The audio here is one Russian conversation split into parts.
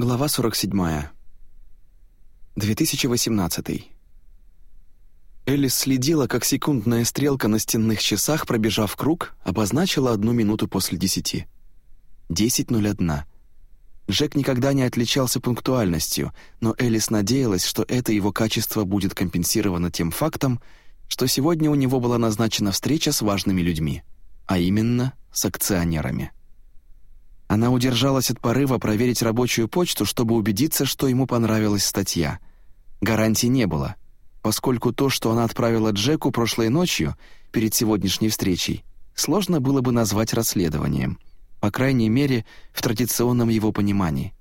Глава 47. 2018. Элис следила, как секундная стрелка на стенных часах, пробежав круг, обозначила одну минуту после десяти. 10.01. Джек никогда не отличался пунктуальностью, но Элис надеялась, что это его качество будет компенсировано тем фактом, что сегодня у него была назначена встреча с важными людьми, а именно с акционерами. Она удержалась от порыва проверить рабочую почту, чтобы убедиться, что ему понравилась статья. Гарантий не было, поскольку то, что она отправила Джеку прошлой ночью, перед сегодняшней встречей, сложно было бы назвать расследованием, по крайней мере, в традиционном его понимании.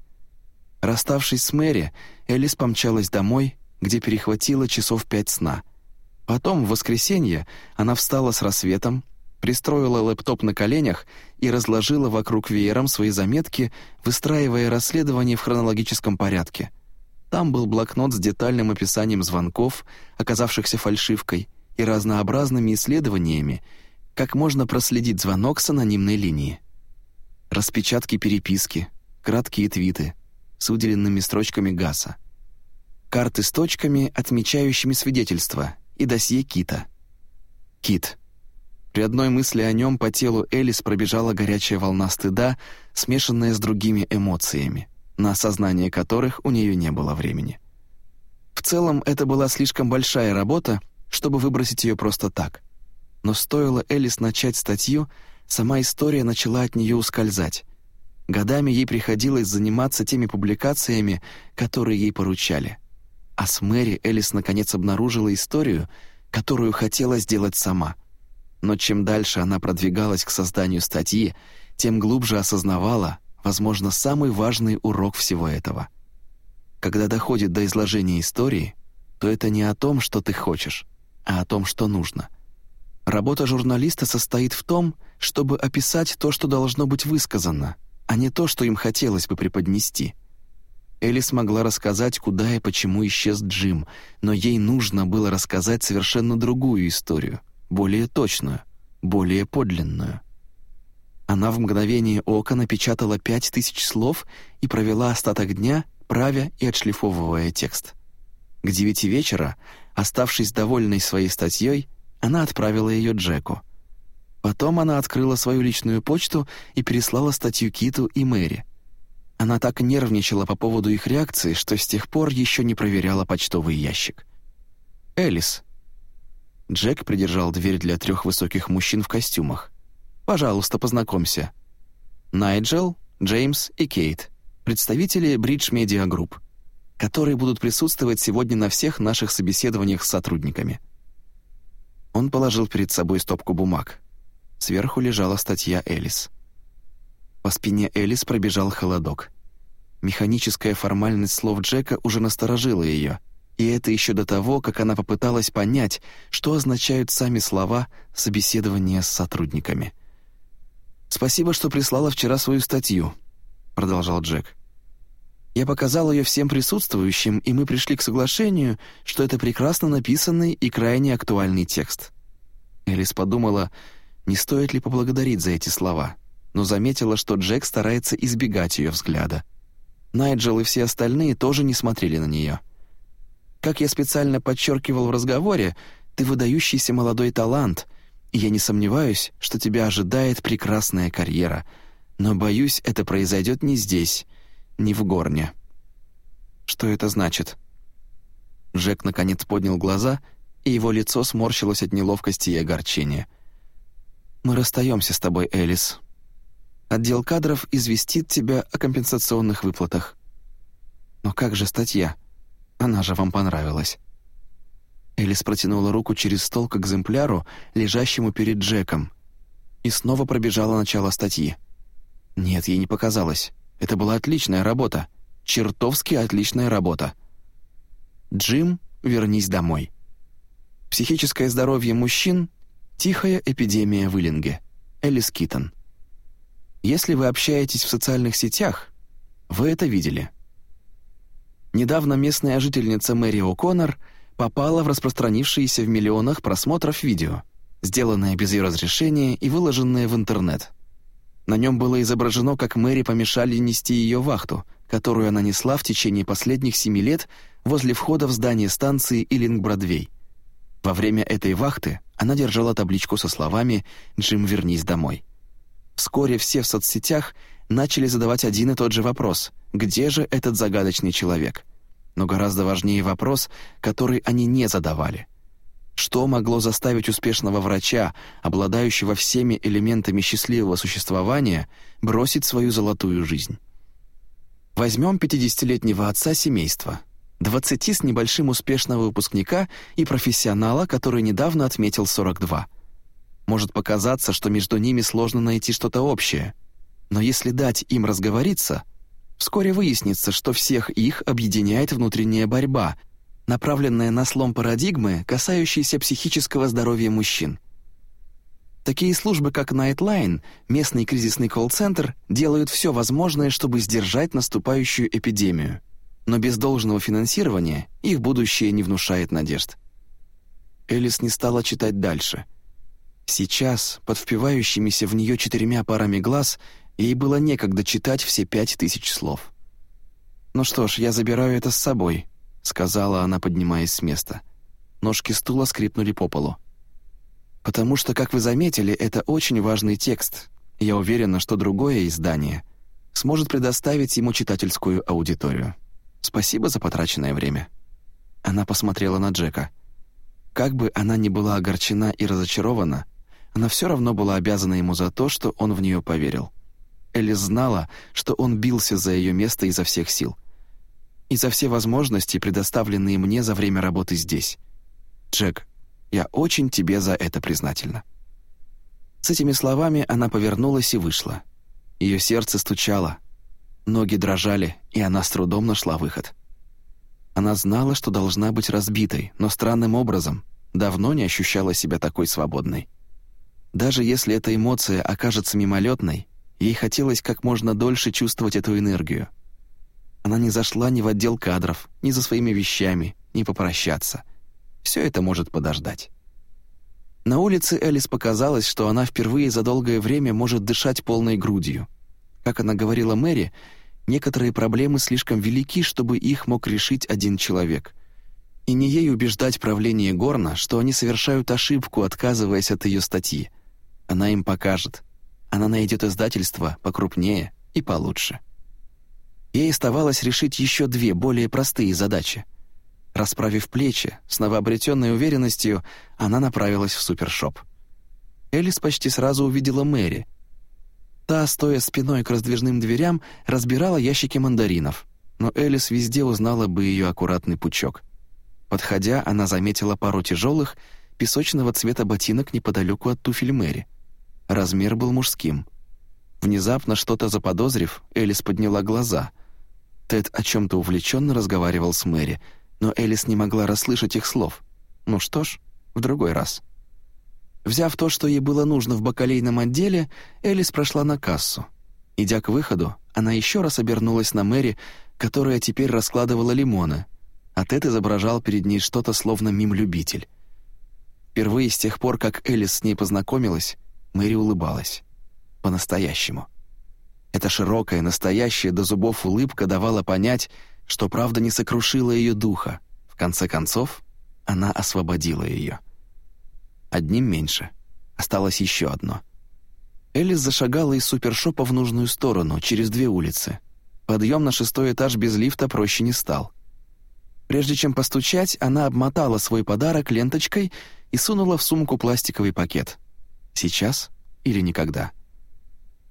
Расставшись с Мэри, Элис помчалась домой, где перехватила часов пять сна. Потом, в воскресенье, она встала с рассветом, пристроила лэптоп на коленях и разложила вокруг веером свои заметки, выстраивая расследование в хронологическом порядке. Там был блокнот с детальным описанием звонков, оказавшихся фальшивкой, и разнообразными исследованиями, как можно проследить звонок с анонимной линии. Распечатки переписки, краткие твиты с выделенными строчками ГАСа, карты с точками, отмечающими свидетельства, и досье Кита. Кит — при одной мысли о нем по телу Элис пробежала горячая волна стыда, смешанная с другими эмоциями, на осознание которых у нее не было времени. В целом, это была слишком большая работа, чтобы выбросить ее просто так. Но стоило Элис начать статью, сама история начала от нее ускользать. Годами ей приходилось заниматься теми публикациями, которые ей поручали. А с Мэри Элис наконец обнаружила историю, которую хотела сделать сама — но чем дальше она продвигалась к созданию статьи, тем глубже осознавала, возможно, самый важный урок всего этого. Когда доходит до изложения истории, то это не о том, что ты хочешь, а о том, что нужно. Работа журналиста состоит в том, чтобы описать то, что должно быть высказано, а не то, что им хотелось бы преподнести. Элли смогла рассказать, куда и почему исчез Джим, но ей нужно было рассказать совершенно другую историю — более точную, более подлинную. Она в мгновение ока напечатала пять тысяч слов и провела остаток дня, правя и отшлифовывая текст. К девяти вечера, оставшись довольной своей статьей, она отправила ее Джеку. Потом она открыла свою личную почту и переслала статью Киту и Мэри. Она так нервничала по поводу их реакции, что с тех пор еще не проверяла почтовый ящик. «Элис», Джек придержал дверь для трех высоких мужчин в костюмах. «Пожалуйста, познакомься. Найджел, Джеймс и Кейт, представители Bridge Media Group, которые будут присутствовать сегодня на всех наших собеседованиях с сотрудниками». Он положил перед собой стопку бумаг. Сверху лежала статья Элис. По спине Элис пробежал холодок. Механическая формальность слов Джека уже насторожила ее — и это еще до того, как она попыталась понять, что означают сами слова собеседования с сотрудниками. «Спасибо, что прислала вчера свою статью», — продолжал Джек. «Я показал ее всем присутствующим, и мы пришли к соглашению, что это прекрасно написанный и крайне актуальный текст». Элис подумала, не стоит ли поблагодарить за эти слова, но заметила, что Джек старается избегать ее взгляда. Найджел и все остальные тоже не смотрели на нее. Как я специально подчеркивал в разговоре, ты выдающийся молодой талант, и я не сомневаюсь, что тебя ожидает прекрасная карьера. Но, боюсь, это произойдет не здесь, не в Горне». «Что это значит?» Джек наконец поднял глаза, и его лицо сморщилось от неловкости и огорчения. «Мы расстаемся с тобой, Элис. Отдел кадров известит тебя о компенсационных выплатах». «Но как же статья?» Она же вам понравилась». Элис протянула руку через стол к экземпляру, лежащему перед Джеком, и снова пробежала начало статьи. Нет, ей не показалось. Это была отличная работа. Чертовски отличная работа. «Джим, вернись домой». Психическое здоровье мужчин — тихая эпидемия в Иллинге. Элис Китон. Если вы общаетесь в социальных сетях, вы это видели — Недавно местная жительница Мэри О'Коннор попала в распространившиеся в миллионах просмотров видео, сделанное без ее разрешения и выложенное в интернет. На нем было изображено, как Мэри помешали нести ее вахту, которую она несла в течение последних семи лет возле входа в здание станции Иллинг-Бродвей. Во время этой вахты она держала табличку со словами «Джим, вернись домой». Вскоре все в соцсетях начали задавать один и тот же вопрос «Где же этот загадочный человек?». Но гораздо важнее вопрос, который они не задавали. Что могло заставить успешного врача, обладающего всеми элементами счастливого существования, бросить свою золотую жизнь? Возьмем 50-летнего отца семейства, 20 с небольшим успешного выпускника и профессионала, который недавно отметил 42. Может показаться, что между ними сложно найти что-то общее, но если дать им разговориться, вскоре выяснится, что всех их объединяет внутренняя борьба, направленная на слом парадигмы, касающейся психического здоровья мужчин. Такие службы, как Nightline, местный кризисный колл-центр, делают все возможное, чтобы сдержать наступающую эпидемию. Но без должного финансирования их будущее не внушает надежд. Элис не стала читать дальше. Сейчас, под впивающимися в нее четырьмя парами глаз, ей было некогда читать все пять тысяч слов. «Ну что ж, я забираю это с собой», — сказала она, поднимаясь с места. Ножки стула скрипнули по полу. Потому что, как вы заметили, это очень важный текст. Я уверена, что другое издание сможет предоставить ему читательскую аудиторию. Спасибо за потраченное время». Она посмотрела на Джека. Как бы она ни была огорчена и разочарована, она все равно была обязана ему за то, что он в нее поверил. Элис знала, что он бился за ее место изо всех сил. И за все возможности, предоставленные мне за время работы здесь. Джек, я очень тебе за это признательна». С этими словами она повернулась и вышла. Ее сердце стучало, ноги дрожали, и она с трудом нашла выход. Она знала, что должна быть разбитой, но странным образом давно не ощущала себя такой свободной. Даже если эта эмоция окажется мимолетной, ей хотелось как можно дольше чувствовать эту энергию. Она не зашла ни в отдел кадров, ни за своими вещами, ни попрощаться — все это может подождать. На улице Элис показалось, что она впервые за долгое время может дышать полной грудью. Как она говорила Мэри, некоторые проблемы слишком велики, чтобы их мог решить один человек. И не ей убеждать правление Горна, что они совершают ошибку, отказываясь от ее статьи. Она им покажет. Она найдет издательство покрупнее и получше. Ей оставалось решить еще две более простые задачи — Расправив плечи, с новообретенной уверенностью, она направилась в супершоп. Элис почти сразу увидела Мэри. Та, стоя спиной к раздвижным дверям, разбирала ящики мандаринов, но Элис везде узнала бы ее аккуратный пучок. Подходя, она заметила пару тяжелых, песочного цвета ботинок неподалеку от туфель Мэри. Размер был мужским. Внезапно что-то заподозрив, Элис подняла глаза. Тед о чем-то увлеченно разговаривал с Мэри — но Элис не могла расслышать их слов. Ну что ж, в другой раз. Взяв то, что ей было нужно в бакалейном отделе, Элис прошла на кассу. Идя к выходу, она еще раз обернулась на Мэри, которая теперь раскладывала лимоны, а Тед изображал перед ней что-то словно мим-любитель. Впервые с тех пор, как Элис с ней познакомилась, Мэри улыбалась. По-настоящему. Эта широкая, настоящая до зубов улыбка давала понять, что правда не сокрушила ее духа. В конце концов, она освободила ее. Одним меньше. Осталось еще одно. Элис зашагала из супершопа в нужную сторону, через две улицы. Подъем на шестой этаж без лифта проще не стал. Прежде чем постучать, она обмотала свой подарок ленточкой и сунула в сумку пластиковый пакет. Сейчас или никогда.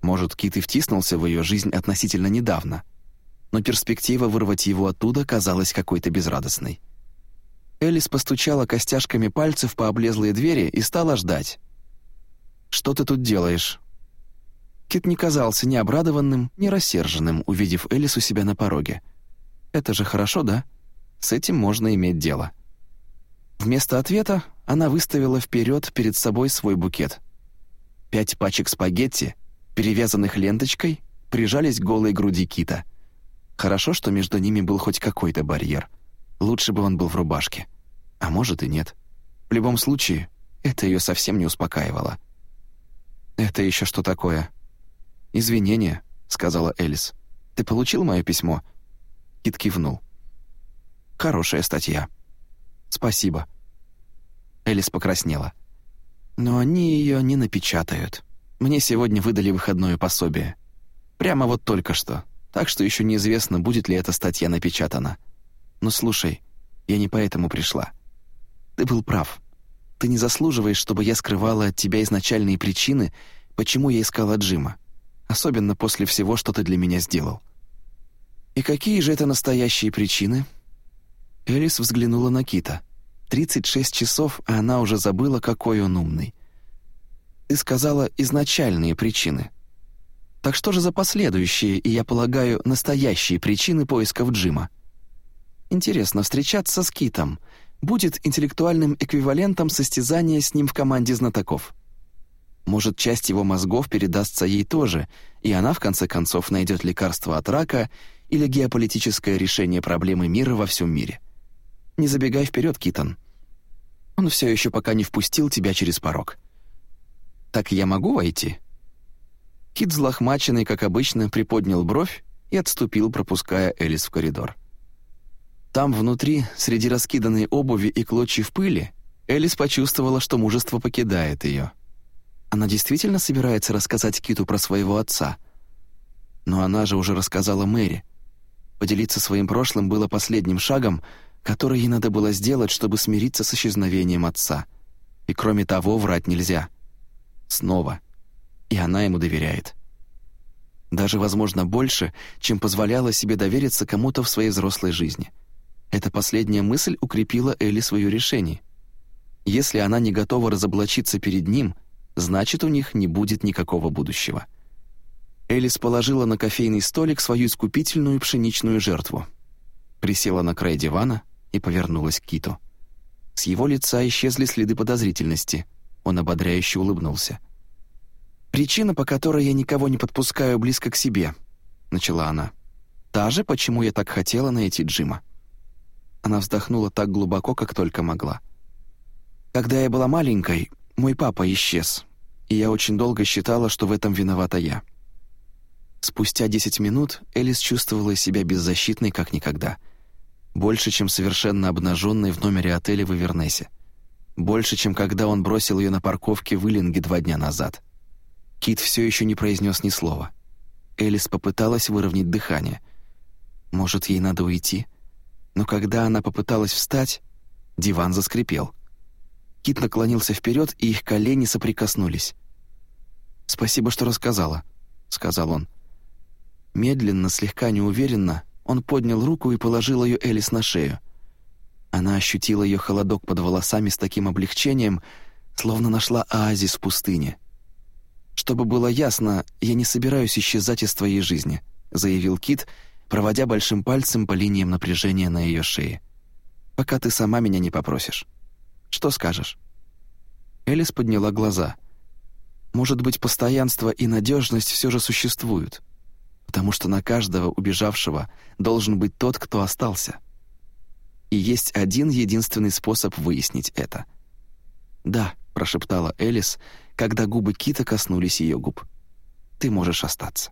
Может, Кит и втиснулся в ее жизнь относительно недавно — но перспектива вырвать его оттуда казалась какой-то безрадостной. Элис постучала костяшками пальцев по облезлой двери и стала ждать. «Что ты тут делаешь?» Кит не казался ни обрадованным, ни рассерженным, увидев Элис у себя на пороге. «Это же хорошо, да? С этим можно иметь дело». Вместо ответа она выставила вперед перед собой свой букет. Пять пачек спагетти, перевязанных ленточкой, прижались к голой груди Кита — Хорошо, что между ними был хоть какой-то барьер. Лучше бы он был в рубашке. А может и нет. В любом случае, это ее совсем не успокаивало. «Это еще что такое?» «Извинения», — сказала Элис. Ты получил мое письмо?» Кит кивнул. «Хорошая статья. Спасибо». Элис покраснела. «Но они ее не напечатают. Мне сегодня выдали выходное пособие. Прямо вот только что. Так что еще неизвестно, будет ли эта статья напечатана. Но слушай, я не поэтому пришла. Ты был прав. Ты не заслуживаешь, чтобы я скрывала от тебя изначальные причины, почему я искала Джима. Особенно после всего, что ты для меня сделал. И какие же это настоящие причины? Элис взглянула на Кита. 36 часов, а она уже забыла, какой он умный. Ты сказала изначальные причины. Так что же за последующие, и, я полагаю, настоящие причины поисков Джима? Интересно, встречаться с Китом будет интеллектуальным эквивалентом состязания с ним в команде знатоков. Может, часть его мозгов передастся ей тоже, и она, в конце концов, найдет лекарство от рака или геополитическое решение проблемы мира во всем мире. Не забегай вперед, Китон. Он все еще пока не впустил тебя через порог. Так я могу войти?» Кит, злохмаченный, как обычно, приподнял бровь и отступил, пропуская Элис в коридор. Там, внутри, среди раскиданной обуви и клочьев пыли, Элис почувствовала, что мужество покидает ее. Она действительно собирается рассказать Киту про своего отца. Но она же уже рассказала Мэри. Поделиться своим прошлым было последним шагом, который ей надо было сделать, чтобы смириться с исчезновением отца. И кроме того, врать нельзя. Снова. И она ему доверяет. Даже, возможно, больше, чем позволяла себе довериться кому-то в своей взрослой жизни — эта последняя мысль укрепила Элли свое решение. Если она не готова разоблачиться перед ним, значит, у них не будет никакого будущего. Элис положила на кофейный столик свою искупительную пшеничную жертву. Присела на край дивана и повернулась к Киту. С его лица исчезли следы подозрительности. Он ободряюще улыбнулся. «Причина, по которой я никого не подпускаю близко к себе», — начала она. «Та же, почему я так хотела найти Джима». Она вздохнула так глубоко, как только могла. «Когда я была маленькой, мой папа исчез, и я очень долго считала, что в этом виновата я». Спустя десять минут Элис чувствовала себя беззащитной, как никогда. Больше, чем совершенно обнаженной в номере отеля в Ивернесе. Больше, чем когда он бросил ее на парковке в Иллинге два дня назад. Кит все еще не произнес ни слова. Элис попыталась выровнять дыхание. «Может, ей надо уйти?» но когда она попыталась встать, диван заскрипел. Кит наклонился вперед, и их колени соприкоснулись. «Спасибо, что рассказала», — сказал он. Медленно, слегка неуверенно, он поднял руку и положил ее Элис на шею. Она ощутила ее холодок под волосами с таким облегчением, словно нашла оазис в пустыне. «Чтобы было ясно, я не собираюсь исчезать из твоей жизни», — заявил Кит, — проводя большим пальцем по линиям напряжения на ее шее. «Пока ты сама меня не попросишь. Что скажешь?» Элис подняла глаза. «Может быть, постоянство и надежность все же существуют, потому что на каждого убежавшего должен быть тот, кто остался. И есть один единственный способ выяснить это». «Да», — прошептала Элис, когда губы Кита коснулись ее губ. «Ты можешь остаться».